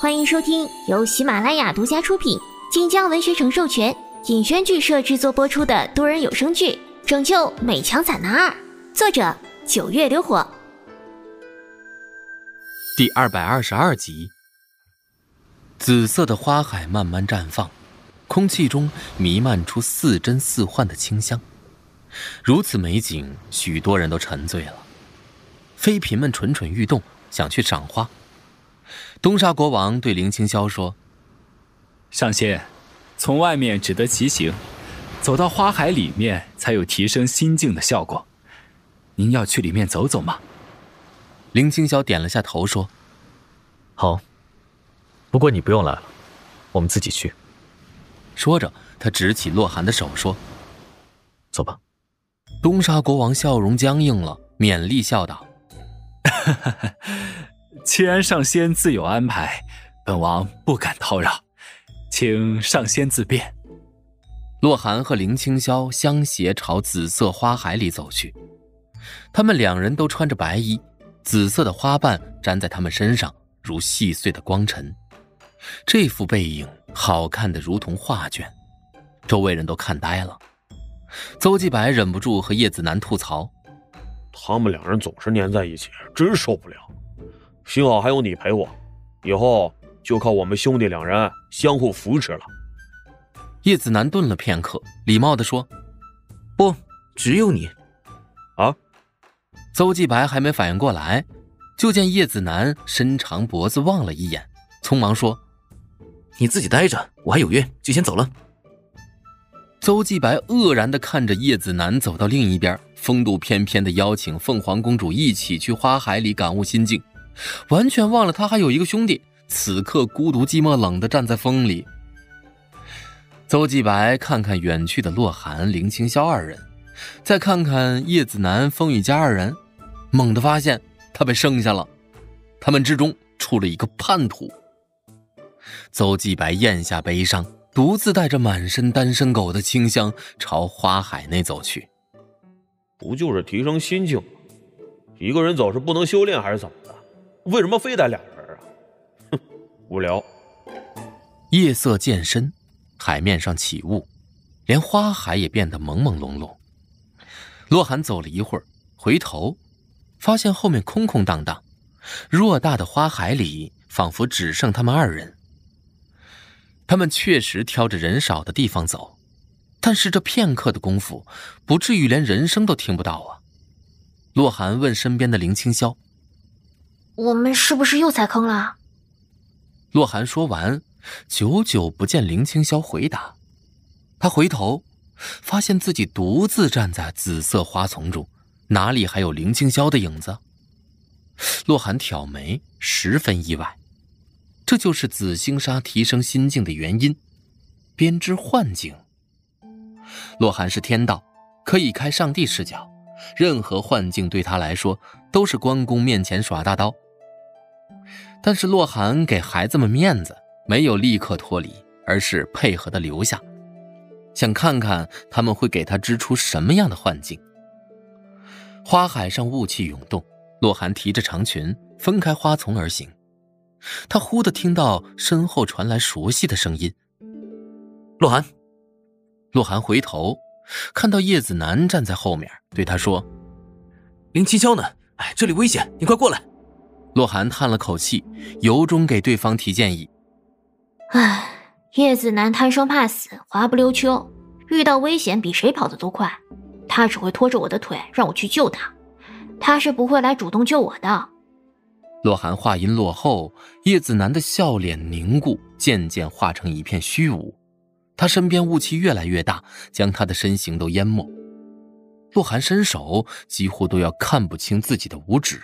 欢迎收听由喜马拉雅独家出品、晋江文学城授权、尹轩剧社制作播出的多人有声剧《拯救美强惨男二》，作者九月流火，第二百二十二集。紫色的花海慢慢绽放，空气中弥漫出似真似幻的清香。如此美景，许多人都沉醉了。妃嫔们蠢蠢欲动，想去赏花。东沙国王对林青霄说：“上仙，从外面只得骑行，走到花海里面才有提升心境的效果。您要去里面走走吗？”林青霄点了下头说：“好。不过你不用来了，我们自己去。”说着，他指起洛寒的手说：“走吧。”东沙国王笑容僵硬了，勉励笑道：“ 哈哈哈。”既然上仙自有安排，本王不敢叨扰，请上仙自便。洛寒和林青霄相携朝紫色花海里走去，他们两人都穿着白衣，紫色的花瓣粘在他们身上，如细碎的光尘。这幅背影好看的如同画卷，周围人都看呆了。邹继白忍不住和叶子楠吐槽：“他们两人总是粘在一起，真受不了。”幸好还有你陪我，以后就靠我们兄弟两人相互扶持了。叶子楠顿了片刻，礼貌地说：“不，只有你。”啊！邹继白还没反应过来，就见叶子楠伸长脖子望了一眼，匆忙说：“你自己待着，我还有约，就先走了。”邹继白愕然地看着叶子楠走到另一边，风度翩翩地邀请凤凰公主一起去花海里感悟心境。完全忘了他还有一个兄弟，此刻孤独寂寞冷的站在风里。邹继白看看远去的洛寒、林青霄二人，再看看叶子楠、风雨佳二人，猛地发现他被剩下了。他们之中出了一个叛徒。邹继白咽下悲伤，独自带着满身单身狗的清香朝花海内走去。不就是提升心境吗？一个人走是不能修炼还是怎么？为什么非得俩人啊？哼，无聊。夜色渐深，海面上起雾，连花海也变得朦朦胧胧。洛寒走了一会儿，回头，发现后面空空荡荡，偌大的花海里仿佛只剩他们二人。他们确实挑着人少的地方走，但是这片刻的功夫，不至于连人声都听不到啊。洛寒问身边的林青霄。我们是不是又踩坑了？洛寒说完，久久不见林青霄回答。他回头，发现自己独自站在紫色花丛中，哪里还有林青霄的影子？洛寒挑眉，十分意外。这就是紫星沙提升心境的原因，编织幻境。洛寒是天道，可以开上帝视角，任何幻境对他来说都是关公面前耍大刀。但是洛寒给孩子们面子，没有立刻脱离，而是配合的留下，想看看他们会给他织出什么样的幻境。花海上雾气涌动，洛寒提着长裙分开花丛而行，他忽地听到身后传来熟悉的声音：“洛寒。”洛寒回头，看到叶子楠站在后面，对他说：“林七霄呢？哎，这里危险，你快过来。”洛寒叹了口气，由衷给对方提建议：“唉，叶子楠贪生怕死，滑不溜秋，遇到危险比谁跑得都快。他只会拖着我的腿让我去救他，他是不会来主动救我的。”洛寒话音落后，叶子楠的笑脸凝固，渐渐化成一片虚无。他身边雾气越来越大，将他的身形都淹没。洛寒伸手，几乎都要看不清自己的五指。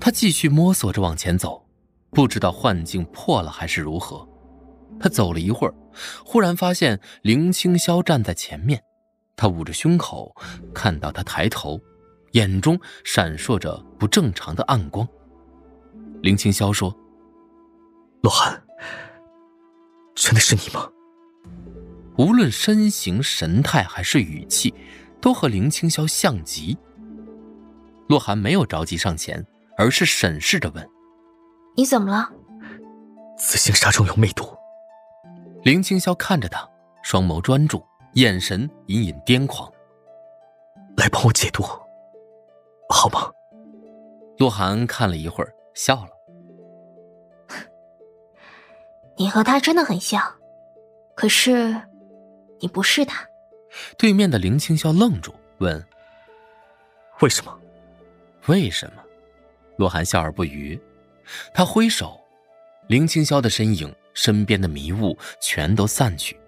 他继续摸索着往前走，不知道幻境破了还是如何。他走了一会儿，忽然发现林青霄站在前面。他捂着胸口，看到他抬头，眼中闪烁着不正常的暗光。林青霄说：“洛寒，真的是你吗？”无论身形、神态还是语气，都和林青霄像极。洛寒没有着急上前。而是审视着问：“你怎么了？”紫星沙中有魅毒。林青霄看着他，双眸专注，眼神隐隐癫狂。来帮我解毒，好吗？洛寒看了一会儿，笑了。你和他真的很像，可是你不是他。对面的林青霄愣住，问：“为什么？为什么？”洛寒笑而不语。他挥手，林青霄的身影，身边的迷雾全都散去。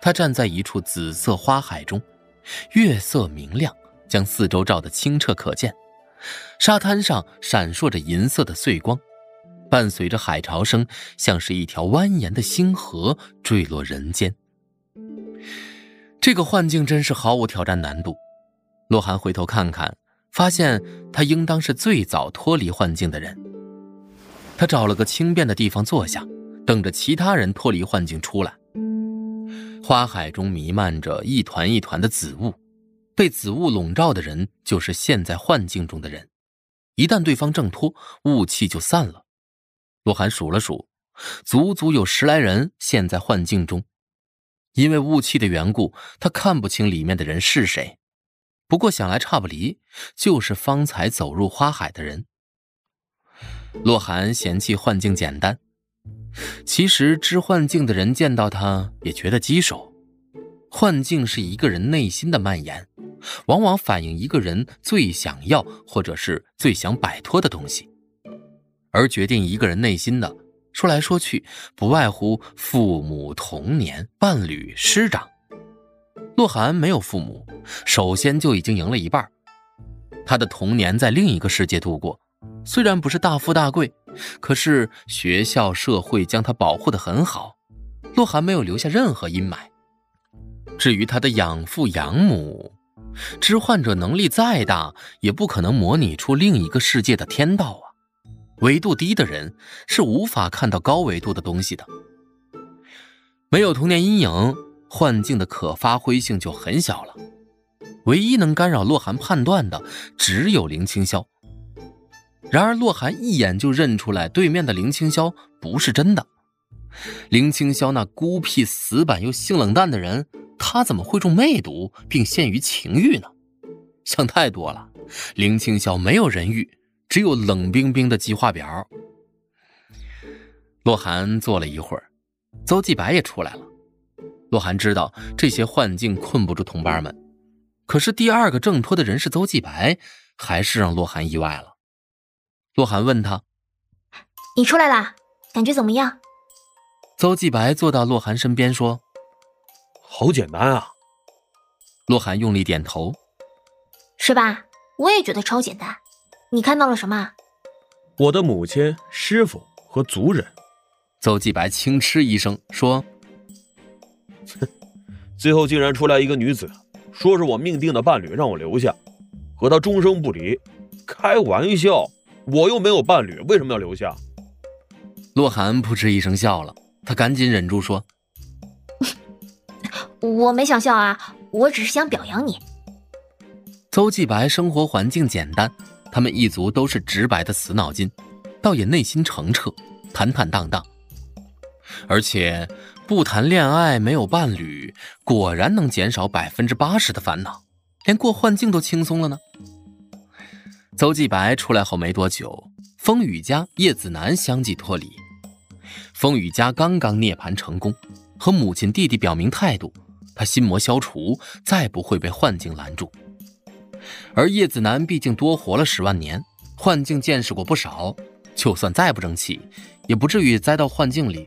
他站在一处紫色花海中，月色明亮，将四周照得清澈可见。沙滩上闪烁着银色的碎光。伴随着海潮声，像是一条蜿蜒的星河坠落人间。这个幻境真是毫无挑战难度。洛寒回头看看，发现他应当是最早脱离幻境的人。他找了个轻便的地方坐下，等着其他人脱离幻境出来。花海中弥漫着一团一团的紫雾，被紫雾笼罩的人就是现在幻境中的人。一旦对方挣脱，雾气就散了。洛寒数了数，足足有十来人陷在幻境中。因为雾气的缘故，他看不清里面的人是谁。不过想来差不离，就是方才走入花海的人。洛寒嫌弃幻境简单，其实知幻境的人见到他也觉得棘手。幻境是一个人内心的蔓延，往往反映一个人最想要或者是最想摆脱的东西。而决定一个人内心的，说来说去，不外乎父母、童年、伴侣、师长。洛寒没有父母，首先就已经赢了一半。他的童年在另一个世界度过，虽然不是大富大贵，可是学校、社会将他保护得很好。洛寒没有留下任何阴霾。至于他的养父养母，知患者能力再大，也不可能模拟出另一个世界的天道啊。维度低的人是无法看到高维度的东西的。没有童年阴影，幻境的可发挥性就很小了。唯一能干扰洛寒判断的，只有林青霄。然而，洛寒一眼就认出来对面的林青霄不是真的。林青霄那孤僻、死板又性冷淡的人，他怎么会中魅毒并陷于情欲呢？想太多了。林青霄没有人欲。只有冷冰冰的计划表。洛寒坐了一会儿，邹继白也出来了。洛寒知道这些幻境困不住同伴们，可是第二个挣脱的人是邹继白，还是让洛寒意外了。洛寒问他：“你出来啦？感觉怎么样？”邹继白坐到洛寒身边说：“好简单啊。”洛寒用力点头：“是吧？我也觉得超简单。”你看到了什么？我的母亲、师傅和族人。邹继白轻嗤一声说：“哼，最后竟然出来一个女子，说是我命定的伴侣，让我留下，和他终生不离。开玩笑，我又没有伴侣，为什么要留下？”洛寒扑哧一声笑了，他赶紧忍住说：“我没想笑啊，我只是想表扬你。”邹继白生活环境简单。他们一族都是直白的死脑筋，倒也内心澄澈，坦坦荡荡。而且不谈恋爱，没有伴侣，果然能减少百分之八十的烦恼，连过幻境都轻松了呢。邹继白出来后没多久，风雨家叶子楠相继脱离。风雨家刚刚涅槃成功，和母亲弟弟表明态度，他心魔消除，再不会被幻境拦住。而叶子楠毕竟多活了十万年，幻境见识过不少，就算再不争气，也不至于栽到幻境里。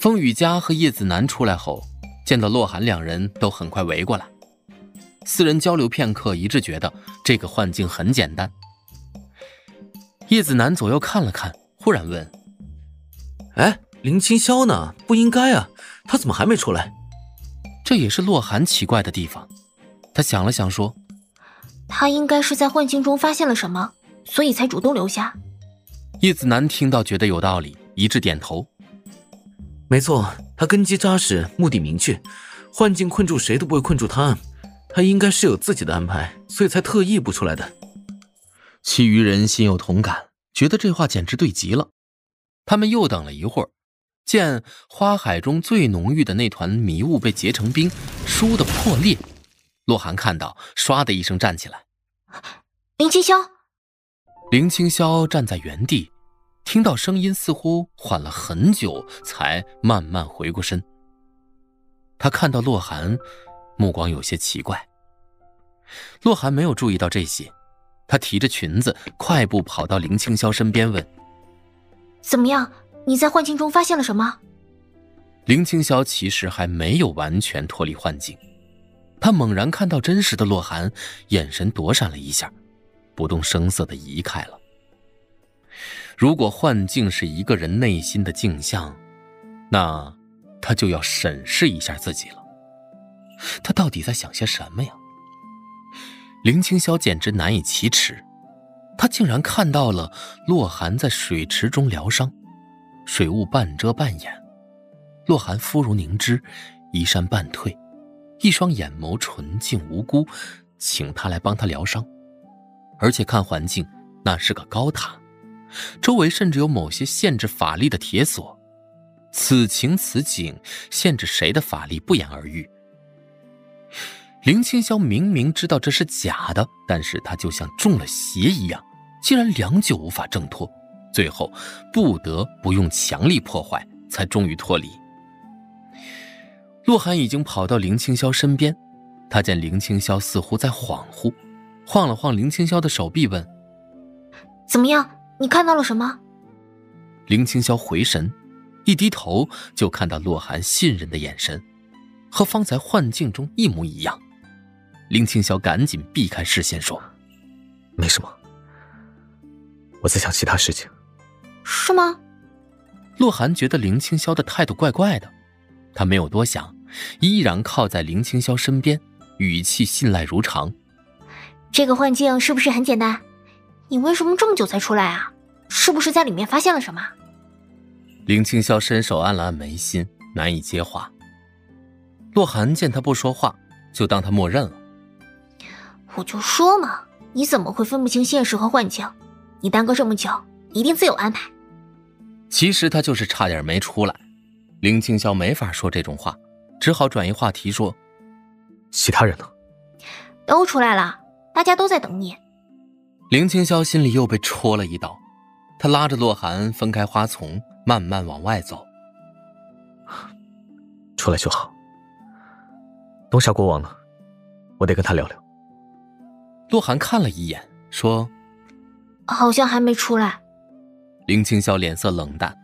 风雨家和叶子楠出来后，见到洛寒两人都很快围过来，四人交流片刻，一致觉得这个幻境很简单。叶子楠左右看了看，忽然问：“哎，林清霄呢？不应该啊，他怎么还没出来？”这也是洛寒奇怪的地方。他想了想，说：“他应该是在幻境中发现了什么，所以才主动留下。”叶子楠听到，觉得有道理，一致点头：“没错，他根基扎实，目的明确，幻境困住谁都不会困住他。他应该是有自己的安排，所以才特意不出来的。”其余人心有同感，觉得这话简直对极了。他们又等了一会儿，见花海中最浓郁的那团迷雾被结成冰，倏地破裂。洛寒看到，唰的一声站起来。林清霄，林清霄站在原地，听到声音，似乎缓了很久，才慢慢回过身。他看到洛寒，目光有些奇怪。洛寒没有注意到这些，他提着裙子，快步跑到林清霄身边，问：“怎么样？你在幻境中发现了什么？”林清霄其实还没有完全脱离幻境。他猛然看到真实的洛寒，眼神躲闪了一下，不动声色的移开了。如果幻境是一个人内心的镜像，那他就要审视一下自己了。他到底在想些什么呀？林青霄简直难以启齿，他竟然看到了洛寒在水池中疗伤，水雾半遮半掩，洛寒肤如凝脂，衣衫半退。一双眼眸纯净无辜，请他来帮他疗伤，而且看环境，那是个高塔，周围甚至有某些限制法力的铁锁，此情此景，限制谁的法力不言而喻。林青霄明明知道这是假的，但是他就像中了邪一样，竟然良久无法挣脱，最后不得不用强力破坏，才终于脱离。洛寒已经跑到林青霄身边，他见林青霄似乎在恍惚，晃了晃林青霄的手臂，问：“怎么样？你看到了什么？”林青霄回神，一低头就看到洛寒信任的眼神，和方才幻境中一模一样。林青霄赶紧避开视线，说：“没什么，我在想其他事情。”是吗？洛寒觉得林青霄的态度怪怪的，他没有多想。依然靠在林青霄身边，语气信赖如常。这个幻境是不是很简单？你为什么这么久才出来啊？是不是在里面发现了什么？林青霄伸手按了按眉心，难以接话。洛寒见他不说话，就当他默认了。我就说嘛，你怎么会分不清现实和幻境？你耽搁这么久，一定自有安排。其实他就是差点没出来。林青霄没法说这种话。只好转移话题说：“其他人呢？都出来了，大家都在等你。”林青霄心里又被戳了一刀，他拉着洛寒分开花丛，慢慢往外走。出来就好。东夏国王呢？我得跟他聊聊。洛寒看了一眼，说：“好像还没出来。”林青霄脸色冷淡，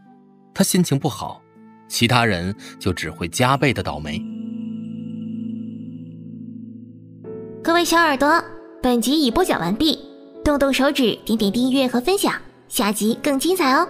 他心情不好。其他人就只会加倍的倒霉。各位小耳朵，本集已播讲完毕，动动手指，点点订阅和分享，下集更精彩哦！